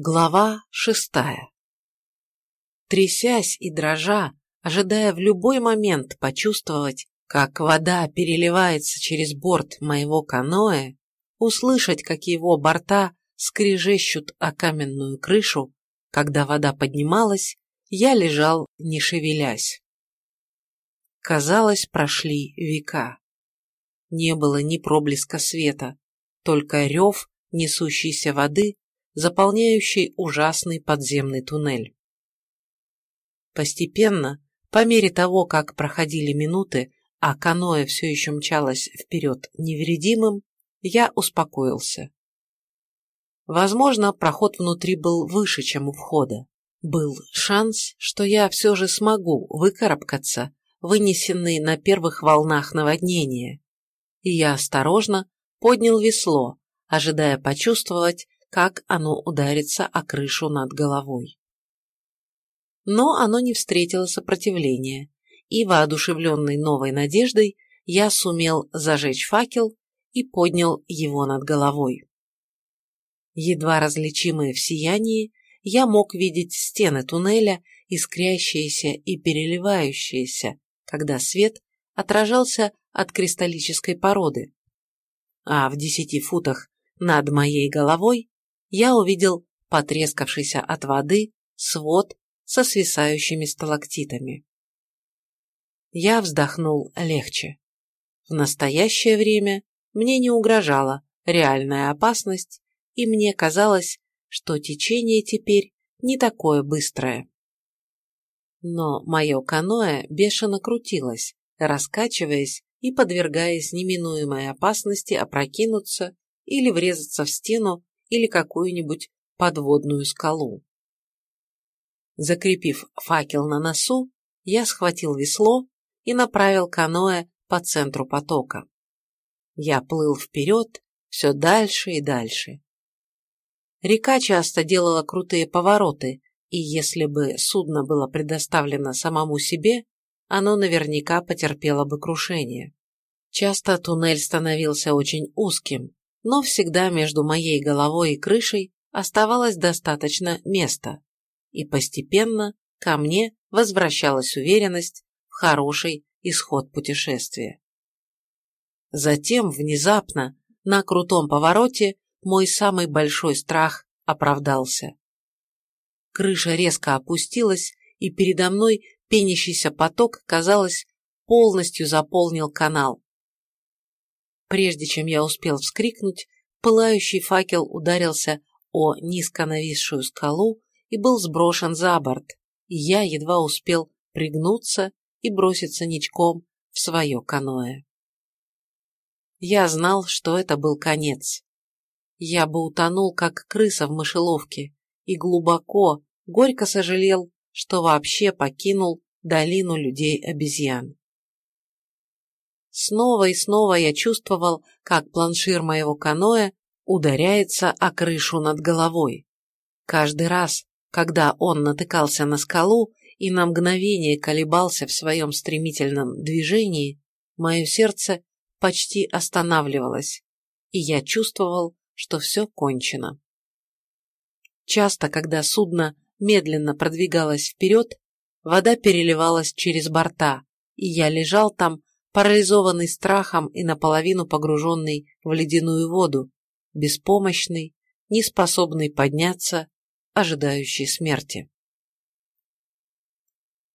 Глава шестая Трясясь и дрожа, ожидая в любой момент почувствовать, как вода переливается через борт моего каноэ, услышать, как его борта скрежещут о каменную крышу, когда вода поднималась, я лежал, не шевелясь. Казалось, прошли века. Не было ни проблеска света, только рев несущейся воды заполняющий ужасный подземный туннель. Постепенно, по мере того, как проходили минуты, а каноэ все еще мчалось вперед невредимым, я успокоился. Возможно, проход внутри был выше, чем у входа. Был шанс, что я все же смогу выкарабкаться, вынесенный на первых волнах наводнения. И я осторожно поднял весло, ожидая почувствовать, как оно ударится о крышу над головой. Но оно не встретило сопротивления, и, воодушевленный новой надеждой, я сумел зажечь факел и поднял его над головой. Едва различимые в сиянии, я мог видеть стены туннеля, искрящиеся и переливающиеся, когда свет отражался от кристаллической породы. А в десяти футах над моей головой я увидел потрескавшийся от воды свод со свисающими сталактитами. Я вздохнул легче. В настоящее время мне не угрожала реальная опасность, и мне казалось, что течение теперь не такое быстрое. Но мое каноэ бешено крутилось, раскачиваясь и подвергаясь неминуемой опасности опрокинуться или врезаться в стену или какую-нибудь подводную скалу. Закрепив факел на носу, я схватил весло и направил каноэ по центру потока. Я плыл вперед, все дальше и дальше. Река часто делала крутые повороты, и если бы судно было предоставлено самому себе, оно наверняка потерпело бы крушение. Часто туннель становился очень узким, но всегда между моей головой и крышей оставалось достаточно места, и постепенно ко мне возвращалась уверенность в хороший исход путешествия. Затем, внезапно, на крутом повороте, мой самый большой страх оправдался. Крыша резко опустилась, и передо мной пенящийся поток, казалось, полностью заполнил канал, Прежде чем я успел вскрикнуть, пылающий факел ударился о низко нависшую скалу и был сброшен за борт, и я едва успел пригнуться и броситься ничком в свое каноэ. Я знал, что это был конец. Я бы утонул, как крыса в мышеловке, и глубоко, горько сожалел, что вообще покинул долину людей-обезьян. Снова и снова я чувствовал, как планшир моего каноэ ударяется о крышу над головой. Каждый раз, когда он натыкался на скалу и на мгновение колебался в своем стремительном движении, мое сердце почти останавливалось, и я чувствовал, что все кончено. Часто, когда судно медленно продвигалось вперед, вода переливалась через борта, и я лежал там, парализованный страхом и наполовину погруженный в ледяную воду, беспомощный, неспособный подняться, ожидающий смерти.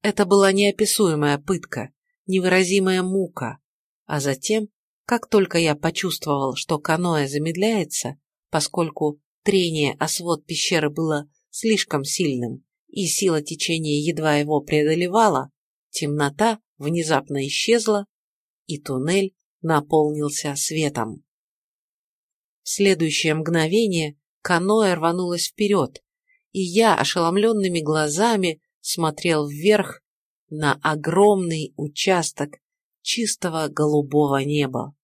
Это была неописуемая пытка, невыразимая мука, а затем, как только я почувствовал, что каноэ замедляется, поскольку трение о свод пещеры было слишком сильным и сила течения едва его преодолевала, темнота внезапно исчезла, и туннель наполнился светом. В следующее мгновение каноэ рванулось вперед, и я ошеломленными глазами смотрел вверх на огромный участок чистого голубого неба.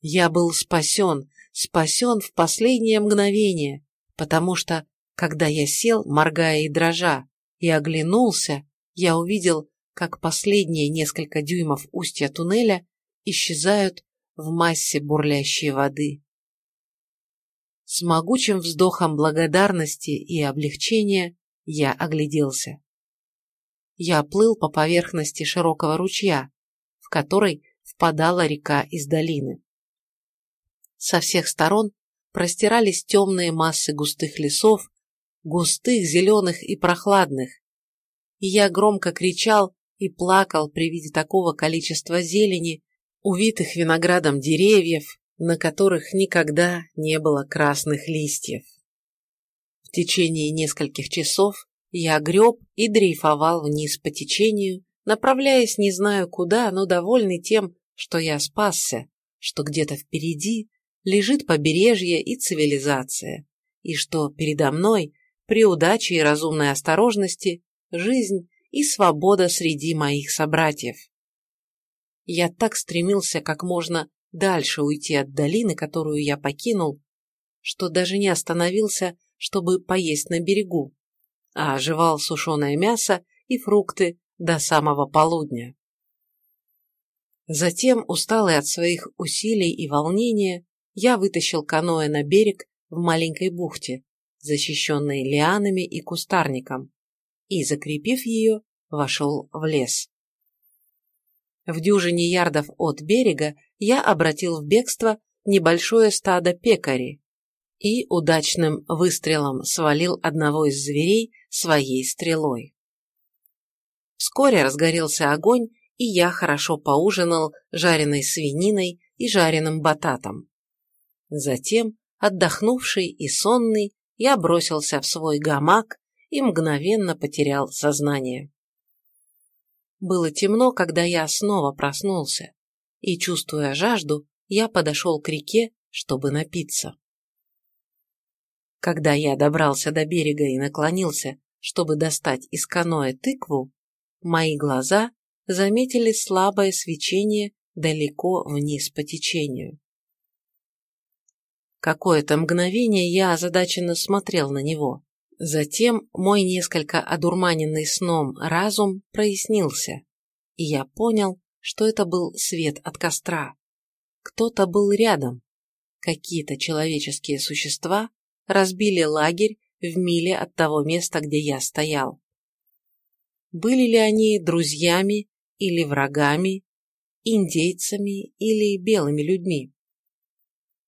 Я был спасен, спасен в последнее мгновение, потому что, когда я сел, моргая и дрожа, и оглянулся, я увидел как последние несколько дюймов устья туннеля исчезают в массе бурлящей воды. С могучим вздохом благодарности и облегчения я огляделся. Я плыл по поверхности широкого ручья, в который впадала река из долины. Со всех сторон простирались темные массы густых лесов, густых, зеленых и прохладных. И я громко кричал и плакал при виде такого количества зелени, увитых виноградом деревьев, на которых никогда не было красных листьев. В течение нескольких часов я греб и дрейфовал вниз по течению, направляясь не знаю куда, но довольный тем, что я спасся, что где-то впереди лежит побережье и цивилизация, и что передо мной, при удаче и разумной осторожности, жизнь и свобода среди моих собратьев. Я так стремился как можно дальше уйти от долины, которую я покинул, что даже не остановился, чтобы поесть на берегу, а оживал сушеное мясо и фрукты до самого полудня. Затем, усталый от своих усилий и волнения, я вытащил каноэ на берег в маленькой бухте, защищенной лианами и кустарником, и, закрепив ее, вошел в лес. В дюжине ярдов от берега я обратил в бегство небольшое стадо пекари и удачным выстрелом свалил одного из зверей своей стрелой. Вскоре разгорелся огонь, и я хорошо поужинал жареной свининой и жареным бататом. Затем, отдохнувший и сонный, я бросился в свой гамак и мгновенно потерял сознание. Было темно, когда я снова проснулся, и, чувствуя жажду, я подошел к реке, чтобы напиться. Когда я добрался до берега и наклонился, чтобы достать из каноэ тыкву, мои глаза заметили слабое свечение далеко вниз по течению. Какое-то мгновение я озадаченно смотрел на него. Затем мой несколько одурманенный сном разум прояснился, и я понял, что это был свет от костра. Кто-то был рядом. Какие-то человеческие существа разбили лагерь в миле от того места, где я стоял. Были ли они друзьями или врагами, индейцами или белыми людьми?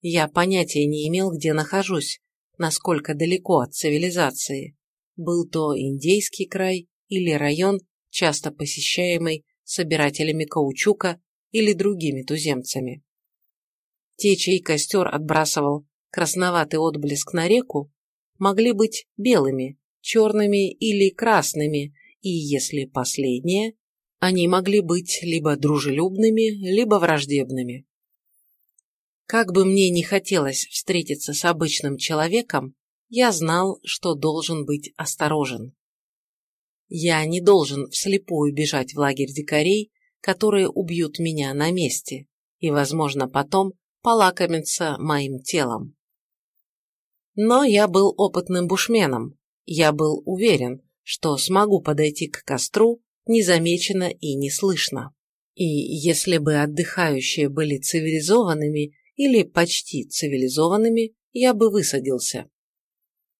Я понятия не имел, где нахожусь, насколько далеко от цивилизации. Был то индейский край или район, часто посещаемый собирателями каучука или другими туземцами. Те, чей костер отбрасывал красноватый отблеск на реку, могли быть белыми, черными или красными, и, если последние, они могли быть либо дружелюбными, либо враждебными. Как бы мне ни хотелось встретиться с обычным человеком, я знал, что должен быть осторожен. Я не должен вслепую бежать в лагерь дикарей, которые убьют меня на месте и, возможно, потом полакомятся моим телом. Но я был опытным бушменом, я был уверен, что смогу подойти к костру незамеченно и неслышно. И если бы отдыхающие были цивилизованными или почти цивилизованными, я бы высадился.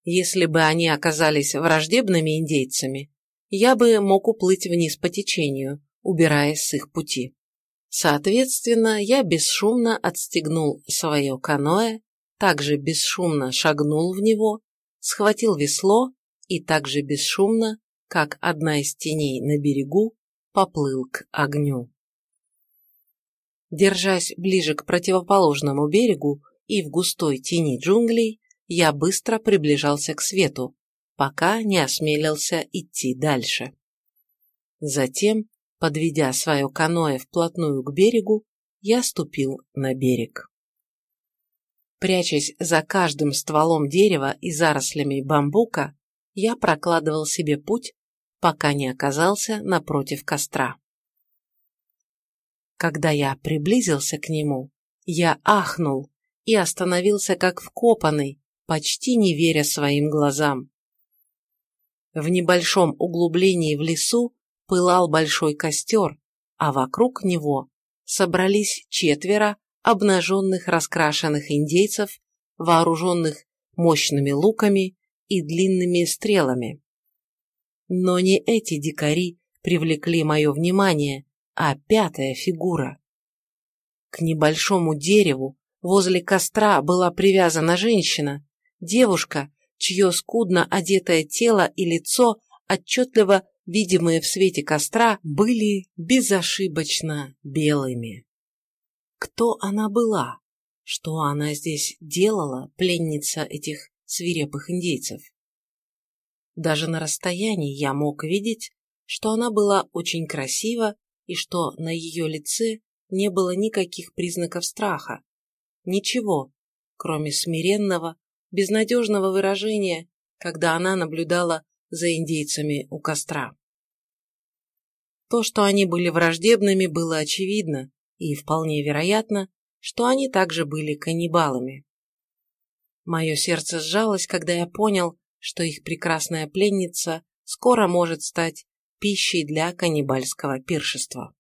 Если бы они оказались враждебными индейцами, я бы мог уплыть вниз по течению, убираясь с их пути. Соответственно, я бесшумно отстегнул свое каноэ, также бесшумно шагнул в него, схватил весло и также бесшумно, как одна из теней на берегу, поплыл к огню. Держась ближе к противоположному берегу и в густой тени джунглей, я быстро приближался к свету, пока не осмелился идти дальше. Затем, подведя свое каноэ вплотную к берегу, я ступил на берег. Прячась за каждым стволом дерева и зарослями бамбука, я прокладывал себе путь, пока не оказался напротив костра. Когда я приблизился к нему, я ахнул и остановился как вкопанный, почти не веря своим глазам. В небольшом углублении в лесу пылал большой костер, а вокруг него собрались четверо обнаженных раскрашенных индейцев, вооруженных мощными луками и длинными стрелами. Но не эти дикари привлекли мое внимание, а пятая фигура. К небольшому дереву возле костра была привязана женщина, девушка, чье скудно одетое тело и лицо, отчетливо видимые в свете костра, были безошибочно белыми. Кто она была? Что она здесь делала, пленница этих свирепых индейцев? Даже на расстоянии я мог видеть, что она была очень красива и что на ее лице не было никаких признаков страха. Ничего, кроме смиренного, безнадежного выражения, когда она наблюдала за индейцами у костра. То, что они были враждебными, было очевидно, и вполне вероятно, что они также были каннибалами. Мое сердце сжалось, когда я понял, что их прекрасная пленница скоро может стать пищей для каннибальского пиршества.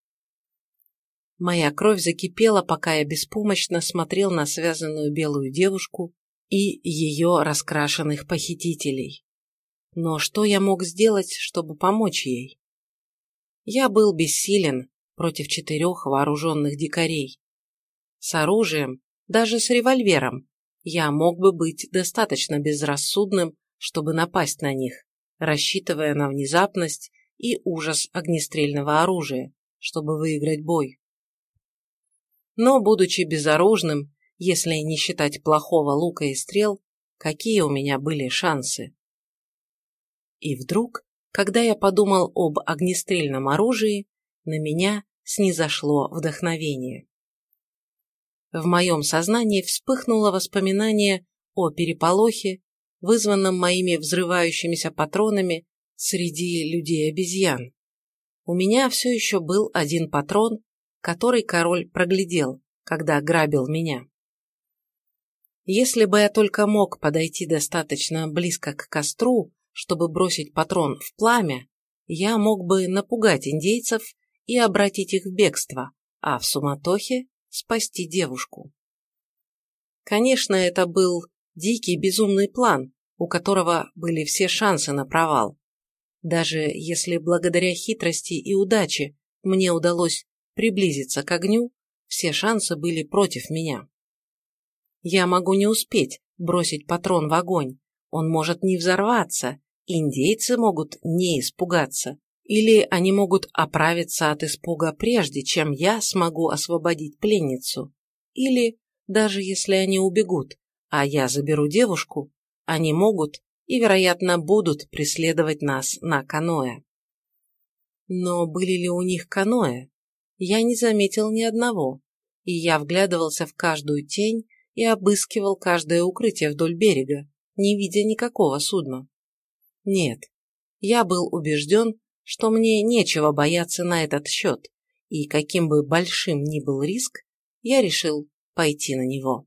Моя кровь закипела, пока я беспомощно смотрел на связанную белую девушку и ее раскрашенных похитителей. Но что я мог сделать, чтобы помочь ей? Я был бессилен против четырех вооруженных дикарей. С оружием, даже с револьвером, я мог бы быть достаточно безрассудным, чтобы напасть на них, рассчитывая на внезапность и ужас огнестрельного оружия, чтобы выиграть бой. Но, будучи безоружным, если не считать плохого лука и стрел, какие у меня были шансы? И вдруг, когда я подумал об огнестрельном оружии, на меня снизошло вдохновение. В моем сознании вспыхнуло воспоминание о переполохе, вызванном моими взрывающимися патронами среди людей-обезьян. У меня все еще был один патрон, который король проглядел, когда грабил меня. Если бы я только мог подойти достаточно близко к костру, чтобы бросить патрон в пламя, я мог бы напугать индейцев и обратить их в бегство, а в суматохе спасти девушку. Конечно, это был дикий безумный план, у которого были все шансы на провал. Даже если благодаря хитрости и удаче мне удалось приблизиться к огню, все шансы были против меня. Я могу не успеть бросить патрон в огонь, он может не взорваться, индейцы могут не испугаться, или они могут оправиться от испуга прежде, чем я смогу освободить пленницу, или, даже если они убегут, а я заберу девушку, они могут и, вероятно, будут преследовать нас на каноэ. Но были ли у них каноэ? Я не заметил ни одного, и я вглядывался в каждую тень и обыскивал каждое укрытие вдоль берега, не видя никакого судна. Нет, я был убежден, что мне нечего бояться на этот счет, и каким бы большим ни был риск, я решил пойти на него.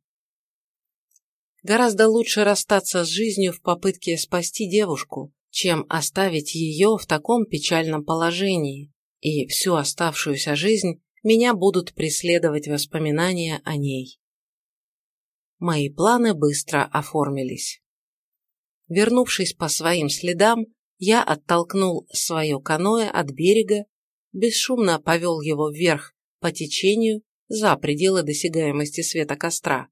Гораздо лучше расстаться с жизнью в попытке спасти девушку, чем оставить ее в таком печальном положении, и всю оставшуюся жизнь меня будут преследовать воспоминания о ней. Мои планы быстро оформились. Вернувшись по своим следам, я оттолкнул свое каноэ от берега, бесшумно повел его вверх по течению за пределы досягаемости света костра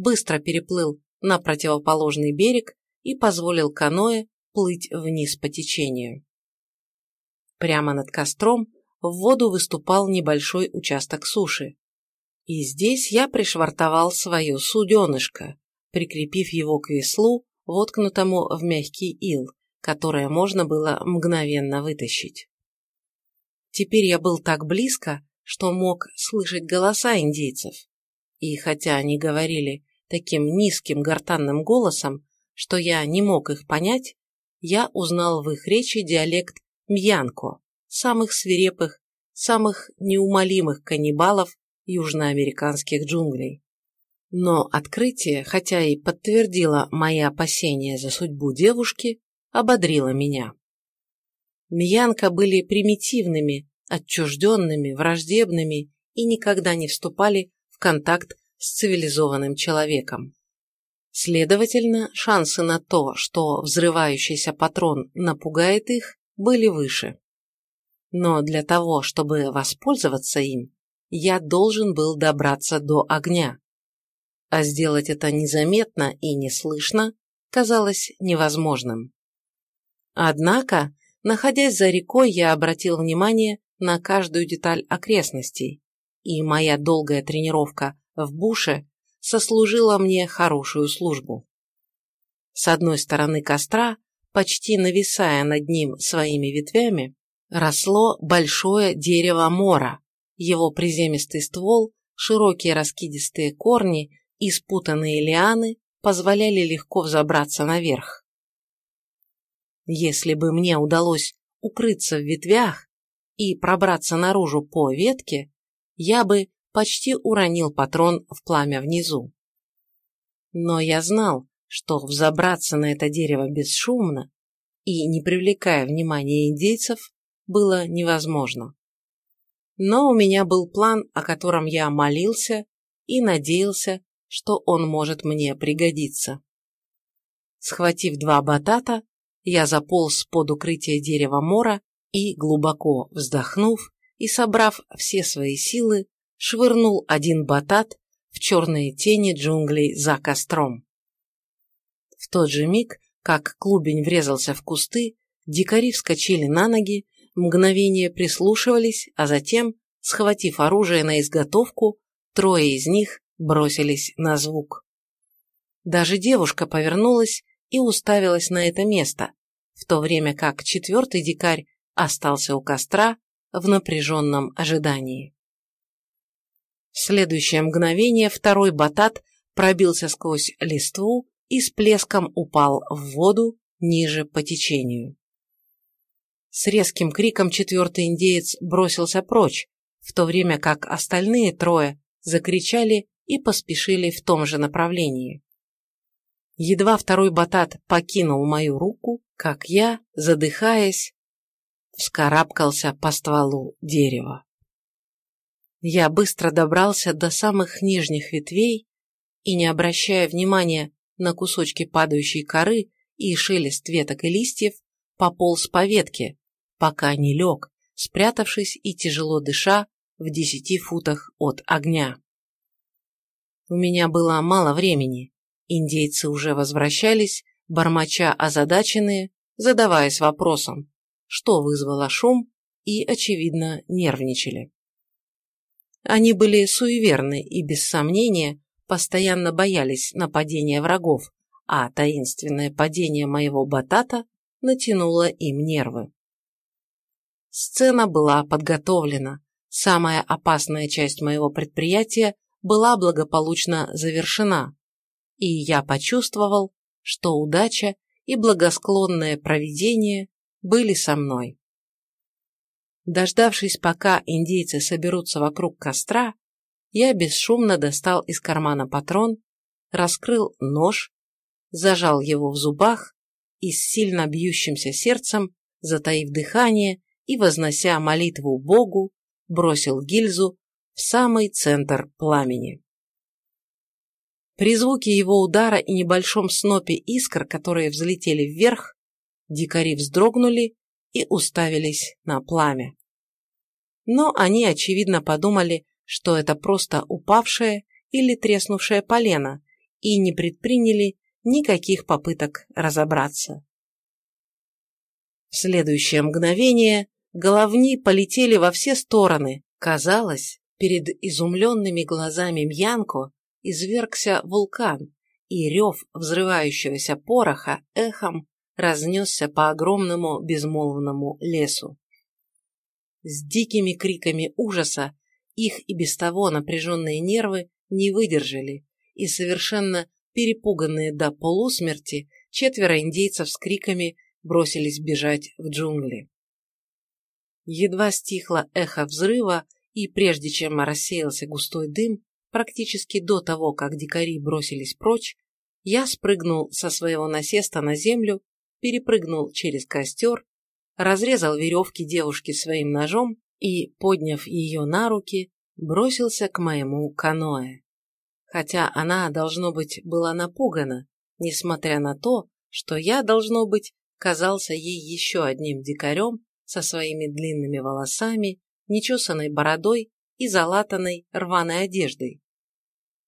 быстро переплыл на противоположный берег и позволил каноэ плыть вниз по течению. Прямо над костром в воду выступал небольшой участок суши. И здесь я пришвартовал свое суденышко, прикрепив его к веслу, воткнутому в мягкий ил, которое можно было мгновенно вытащить. Теперь я был так близко, что мог слышать голоса индейцев. И хотя они говорили таким низким гортанным голосом, что я не мог их понять, я узнал в их речи диалект мьянко, самых свирепых, самых неумолимых каннибалов южноамериканских джунглей. Но открытие, хотя и подтвердило мои опасения за судьбу девушки, ободрило меня. Мьянка были примитивными, отчужденными, враждебными и никогда не вступали в контакт с цивилизованным человеком. Следовательно, шансы на то, что взрывающийся патрон напугает их, были выше. Но для того, чтобы воспользоваться им, я должен был добраться до огня. А сделать это незаметно и неслышно казалось невозможным. Однако, находясь за рекой, я обратил внимание на каждую деталь окрестностей, и моя долгая тренировка в буше сослужила мне хорошую службу. С одной стороны костра, почти нависая над ним своими ветвями, росло большое дерево мора, его приземистый ствол, широкие раскидистые корни и спутанные лианы позволяли легко взобраться наверх. Если бы мне удалось укрыться в ветвях и пробраться наружу по ветке, я бы почти уронил патрон в пламя внизу. Но я знал, что взобраться на это дерево бесшумно и не привлекая внимания индейцев было невозможно. Но у меня был план, о котором я молился и надеялся, что он может мне пригодиться. Схватив два батата, я заполз под укрытие дерева мора и, глубоко вздохнув и собрав все свои силы, швырнул один батат в черные тени джунглей за костром. В тот же миг, как клубень врезался в кусты, дикари вскочили на ноги, мгновение прислушивались, а затем, схватив оружие на изготовку, трое из них бросились на звук. Даже девушка повернулась и уставилась на это место, в то время как четвертый дикарь остался у костра в напряженном ожидании. В следующее мгновение второй батат пробился сквозь листву и с плеском упал в воду ниже по течению. С резким криком четвертый индеец бросился прочь, в то время как остальные трое закричали и поспешили в том же направлении. Едва второй батат покинул мою руку, как я, задыхаясь, вскарабкался по стволу дерева. Я быстро добрался до самых нижних ветвей и, не обращая внимания на кусочки падающей коры и шелест веток и листьев, пополз по ветке, пока не лег, спрятавшись и тяжело дыша в десяти футах от огня. У меня было мало времени, индейцы уже возвращались, бормоча озадаченные, задаваясь вопросом, что вызвало шум, и, очевидно, нервничали. Они были суеверны и, без сомнения, постоянно боялись нападения врагов, а таинственное падение моего батата натянуло им нервы. Сцена была подготовлена, самая опасная часть моего предприятия была благополучно завершена, и я почувствовал, что удача и благосклонное провидение были со мной. Дождавшись, пока индейцы соберутся вокруг костра, я бесшумно достал из кармана патрон, раскрыл нож, зажал его в зубах и с сильно бьющимся сердцем, затаив дыхание и вознося молитву Богу, бросил гильзу в самый центр пламени. При звуке его удара и небольшом снопе искр, которые взлетели вверх, дикари вздрогнули и уставились на пламя. Но они, очевидно, подумали, что это просто упавшее или треснувшее полено, и не предприняли никаких попыток разобраться. В следующее мгновение головни полетели во все стороны. Казалось, перед изумленными глазами Мьянко извергся вулкан, и рев взрывающегося пороха эхом разнесся по огромному безмолвному лесу. С дикими криками ужаса их и без того напряженные нервы не выдержали, и совершенно перепуганные до полусмерти четверо индейцев с криками бросились бежать в джунгли. Едва стихло эхо взрыва, и прежде чем рассеялся густой дым, практически до того, как дикари бросились прочь, я спрыгнул со своего насеста на землю, перепрыгнул через костер, разрезал веревки девушки своим ножом и, подняв ее на руки, бросился к моему каноэ. хотя она, должно быть, была напугана, несмотря на то, что я, должно быть, казался ей еще одним дикарем со своими длинными волосами, нечесанной бородой и залатанной рваной одеждой.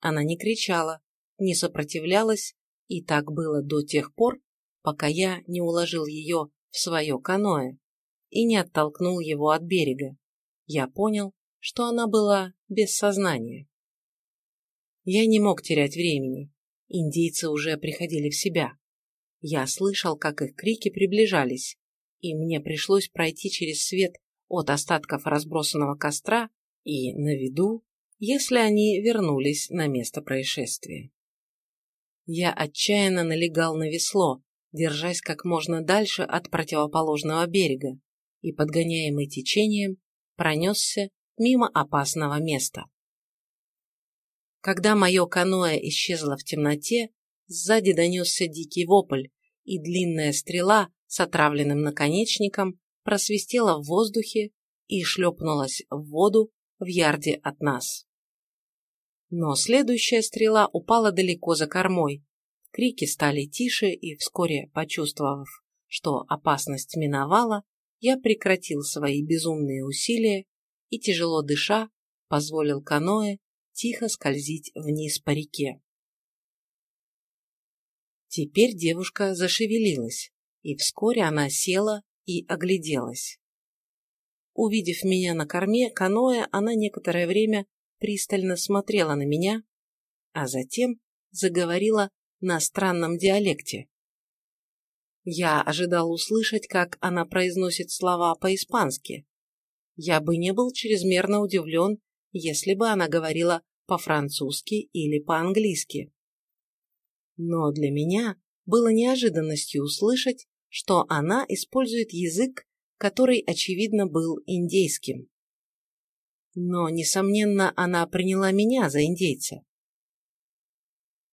Она не кричала, не сопротивлялась, и так было до тех пор, пока я не уложил ее в свое каноэ и не оттолкнул его от берега. Я понял, что она была без сознания. Я не мог терять времени. Индейцы уже приходили в себя. Я слышал, как их крики приближались, и мне пришлось пройти через свет от остатков разбросанного костра и на виду, если они вернулись на место происшествия. Я отчаянно налегал на весло, держась как можно дальше от противоположного берега, и, подгоняемый течением, пронесся мимо опасного места. Когда мое каноэ исчезло в темноте, сзади донесся дикий вопль, и длинная стрела с отравленным наконечником просвистела в воздухе и шлепнулась в воду в ярде от нас. Но следующая стрела упала далеко за кормой. Крики стали тише, и вскоре, почувствовав, что опасность миновала, я прекратил свои безумные усилия и, тяжело дыша, позволил каноэ тихо скользить вниз по реке. Теперь девушка зашевелилась, и вскоре она села и огляделась. Увидев меня на корме каноэ, она некоторое время пристально смотрела на меня, а затем заговорила на странном диалекте. Я ожидал услышать, как она произносит слова по-испански. Я бы не был чрезмерно удивлен, если бы она говорила по-французски или по-английски. Но для меня было неожиданностью услышать, что она использует язык, который, очевидно, был индейским. Но, несомненно, она приняла меня за индейца.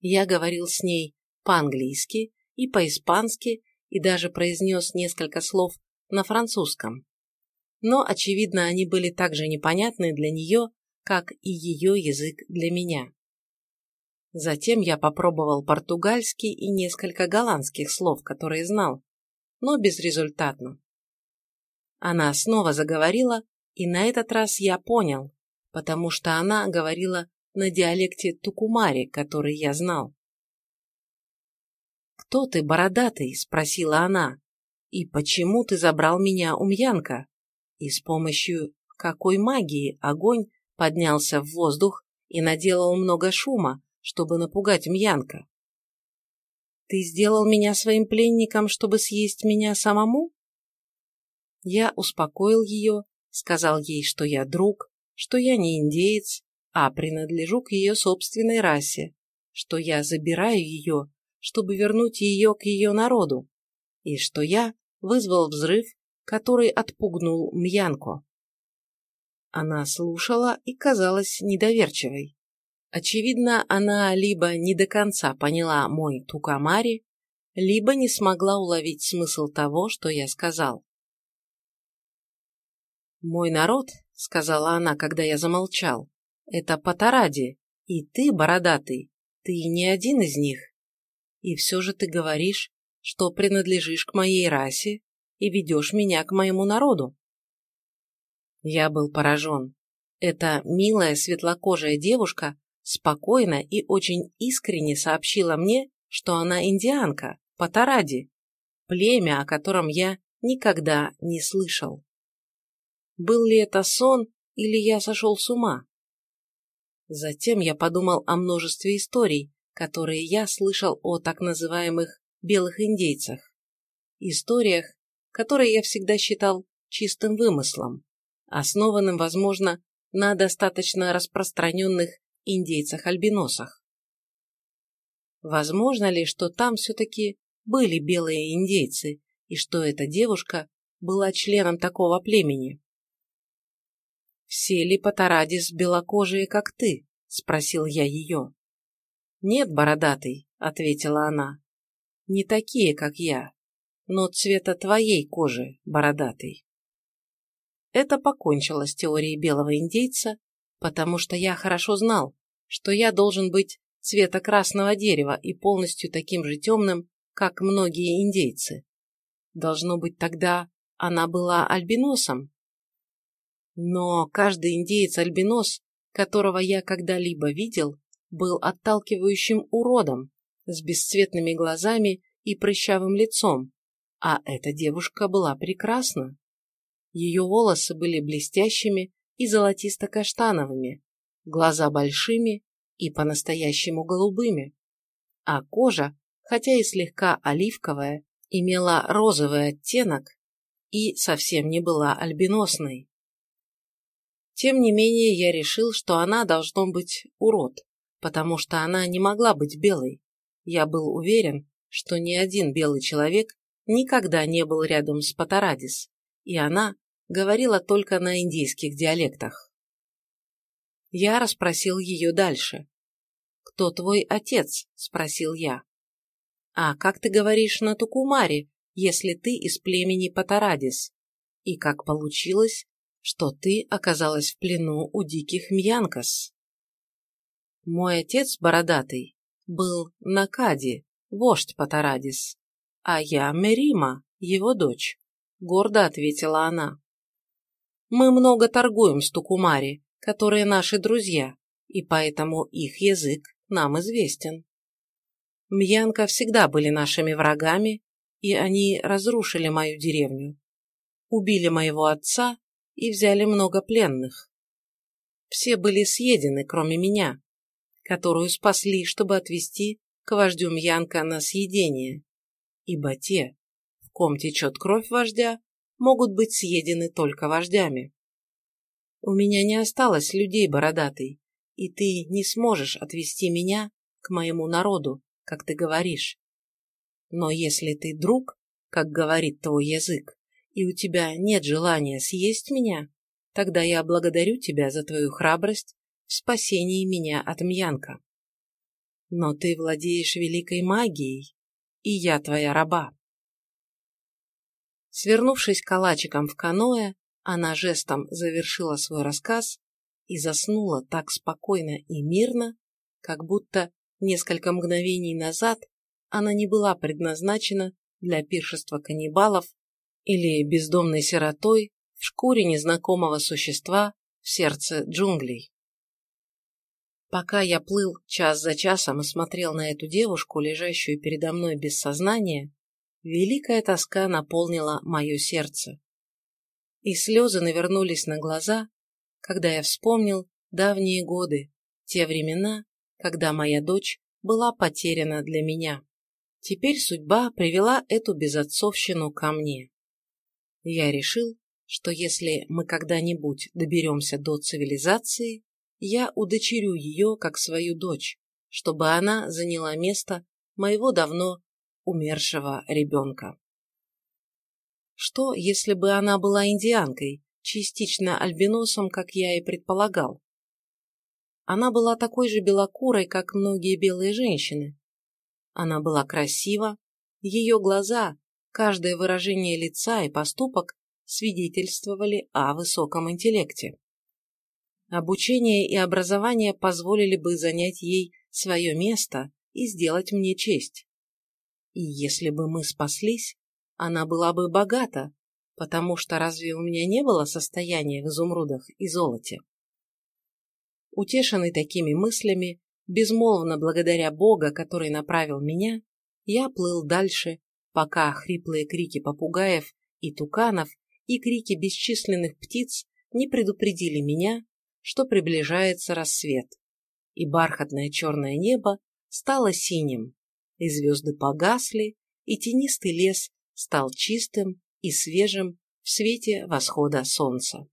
Я говорил с ней по-английски и по-испански и даже произнес несколько слов на французском. Но, очевидно, они были так же непонятны для нее, как и ее язык для меня. Затем я попробовал португальский и несколько голландских слов, которые знал, но безрезультатно. Она снова заговорила, и на этот раз я понял, потому что она говорила на диалекте Тукумари, который я знал. «Кто ты, бородатый?» – спросила она. «И почему ты забрал меня у Мьянка? И с помощью какой магии огонь поднялся в воздух и наделал много шума, чтобы напугать Мьянка?» «Ты сделал меня своим пленником, чтобы съесть меня самому?» Я успокоил ее, сказал ей, что я друг, что я не индеец, а принадлежу к ее собственной расе, что я забираю ее чтобы вернуть ее к ее народу, и что я вызвал взрыв, который отпугнул Мьянко. Она слушала и казалась недоверчивой. Очевидно, она либо не до конца поняла мой Тукамари, либо не смогла уловить смысл того, что я сказал. «Мой народ», — сказала она, когда я замолчал, — «это Патаради, и ты, бородатый, ты не один из них. И все же ты говоришь, что принадлежишь к моей расе и ведешь меня к моему народу. Я был поражен. Эта милая светлокожая девушка спокойно и очень искренне сообщила мне, что она индианка, Патаради, племя, о котором я никогда не слышал. Был ли это сон или я сошел с ума? Затем я подумал о множестве историй, которые я слышал о так называемых белых индейцах. Историях, которые я всегда считал чистым вымыслом, основанным, возможно, на достаточно распространенных индейцах-альбиносах. Возможно ли, что там все-таки были белые индейцы, и что эта девушка была членом такого племени? «Все ли Патарадис белокожие, как ты?» – спросил я ее. «Нет, бородатый», — ответила она. «Не такие, как я, но цвета твоей кожи, бородатый». Это покончило с теорией белого индейца, потому что я хорошо знал, что я должен быть цвета красного дерева и полностью таким же темным, как многие индейцы. Должно быть, тогда она была альбиносом. Но каждый индеец-альбинос, которого я когда-либо видел, был отталкивающим уродом с бесцветными глазами и прыщавым лицом, а эта девушка была прекрасна. Ее волосы были блестящими и золотисто-каштановыми, глаза большими и по-настоящему голубыми, а кожа, хотя и слегка оливковая, имела розовый оттенок и совсем не была альбиносной. Тем не менее, я решил, что она должно быть урод, потому что она не могла быть белой. Я был уверен, что ни один белый человек никогда не был рядом с Патарадис, и она говорила только на индийских диалектах. Я расспросил ее дальше. «Кто твой отец?» – спросил я. «А как ты говоришь на Тукумаре, если ты из племени Патарадис? И как получилось, что ты оказалась в плену у диких Мьянкас?» Мой отец, бородатый, был Накади, вождь Патарадис, а я Мерима, его дочь, гордо ответила она. Мы много торгуем с Тукумари, которые наши друзья, и поэтому их язык нам известен. Мьянка всегда были нашими врагами, и они разрушили мою деревню, убили моего отца и взяли много пленных. Все были съедены, кроме меня, которую спасли, чтобы отвезти к вождю Мьянка на съедение, ибо те, в ком течет кровь вождя, могут быть съедены только вождями. У меня не осталось людей, бородатый, и ты не сможешь отвести меня к моему народу, как ты говоришь. Но если ты друг, как говорит твой язык, и у тебя нет желания съесть меня, тогда я благодарю тебя за твою храбрость в спасении меня от Мьянка. Но ты владеешь великой магией, и я твоя раба. Свернувшись калачиком в каноэ, она жестом завершила свой рассказ и заснула так спокойно и мирно, как будто несколько мгновений назад она не была предназначена для пиршества каннибалов или бездомной сиротой в шкуре незнакомого существа в сердце джунглей. Пока я плыл час за часом и смотрел на эту девушку, лежащую передо мной без сознания, великая тоска наполнила мое сердце. И слезы навернулись на глаза, когда я вспомнил давние годы, те времена, когда моя дочь была потеряна для меня. Теперь судьба привела эту безотцовщину ко мне. Я решил, что если мы когда-нибудь доберемся до цивилизации, я удочерю ее как свою дочь, чтобы она заняла место моего давно умершего ребенка. Что, если бы она была индианкой, частично альбиносом, как я и предполагал? Она была такой же белокурой, как многие белые женщины. Она была красива, ее глаза, каждое выражение лица и поступок свидетельствовали о высоком интеллекте. Обучение и образование позволили бы занять ей свое место и сделать мне честь. И если бы мы спаслись, она была бы богата, потому что разве у меня не было состояния в изумрудах и золоте? Утешенный такими мыслями, безмолвно благодаря Бога, который направил меня, я плыл дальше, пока хриплые крики попугаев и туканов и крики бесчисленных птиц не предупредили меня, что приближается рассвет, и бархатное черное небо стало синим, и звезды погасли, и тенистый лес стал чистым и свежим в свете восхода солнца.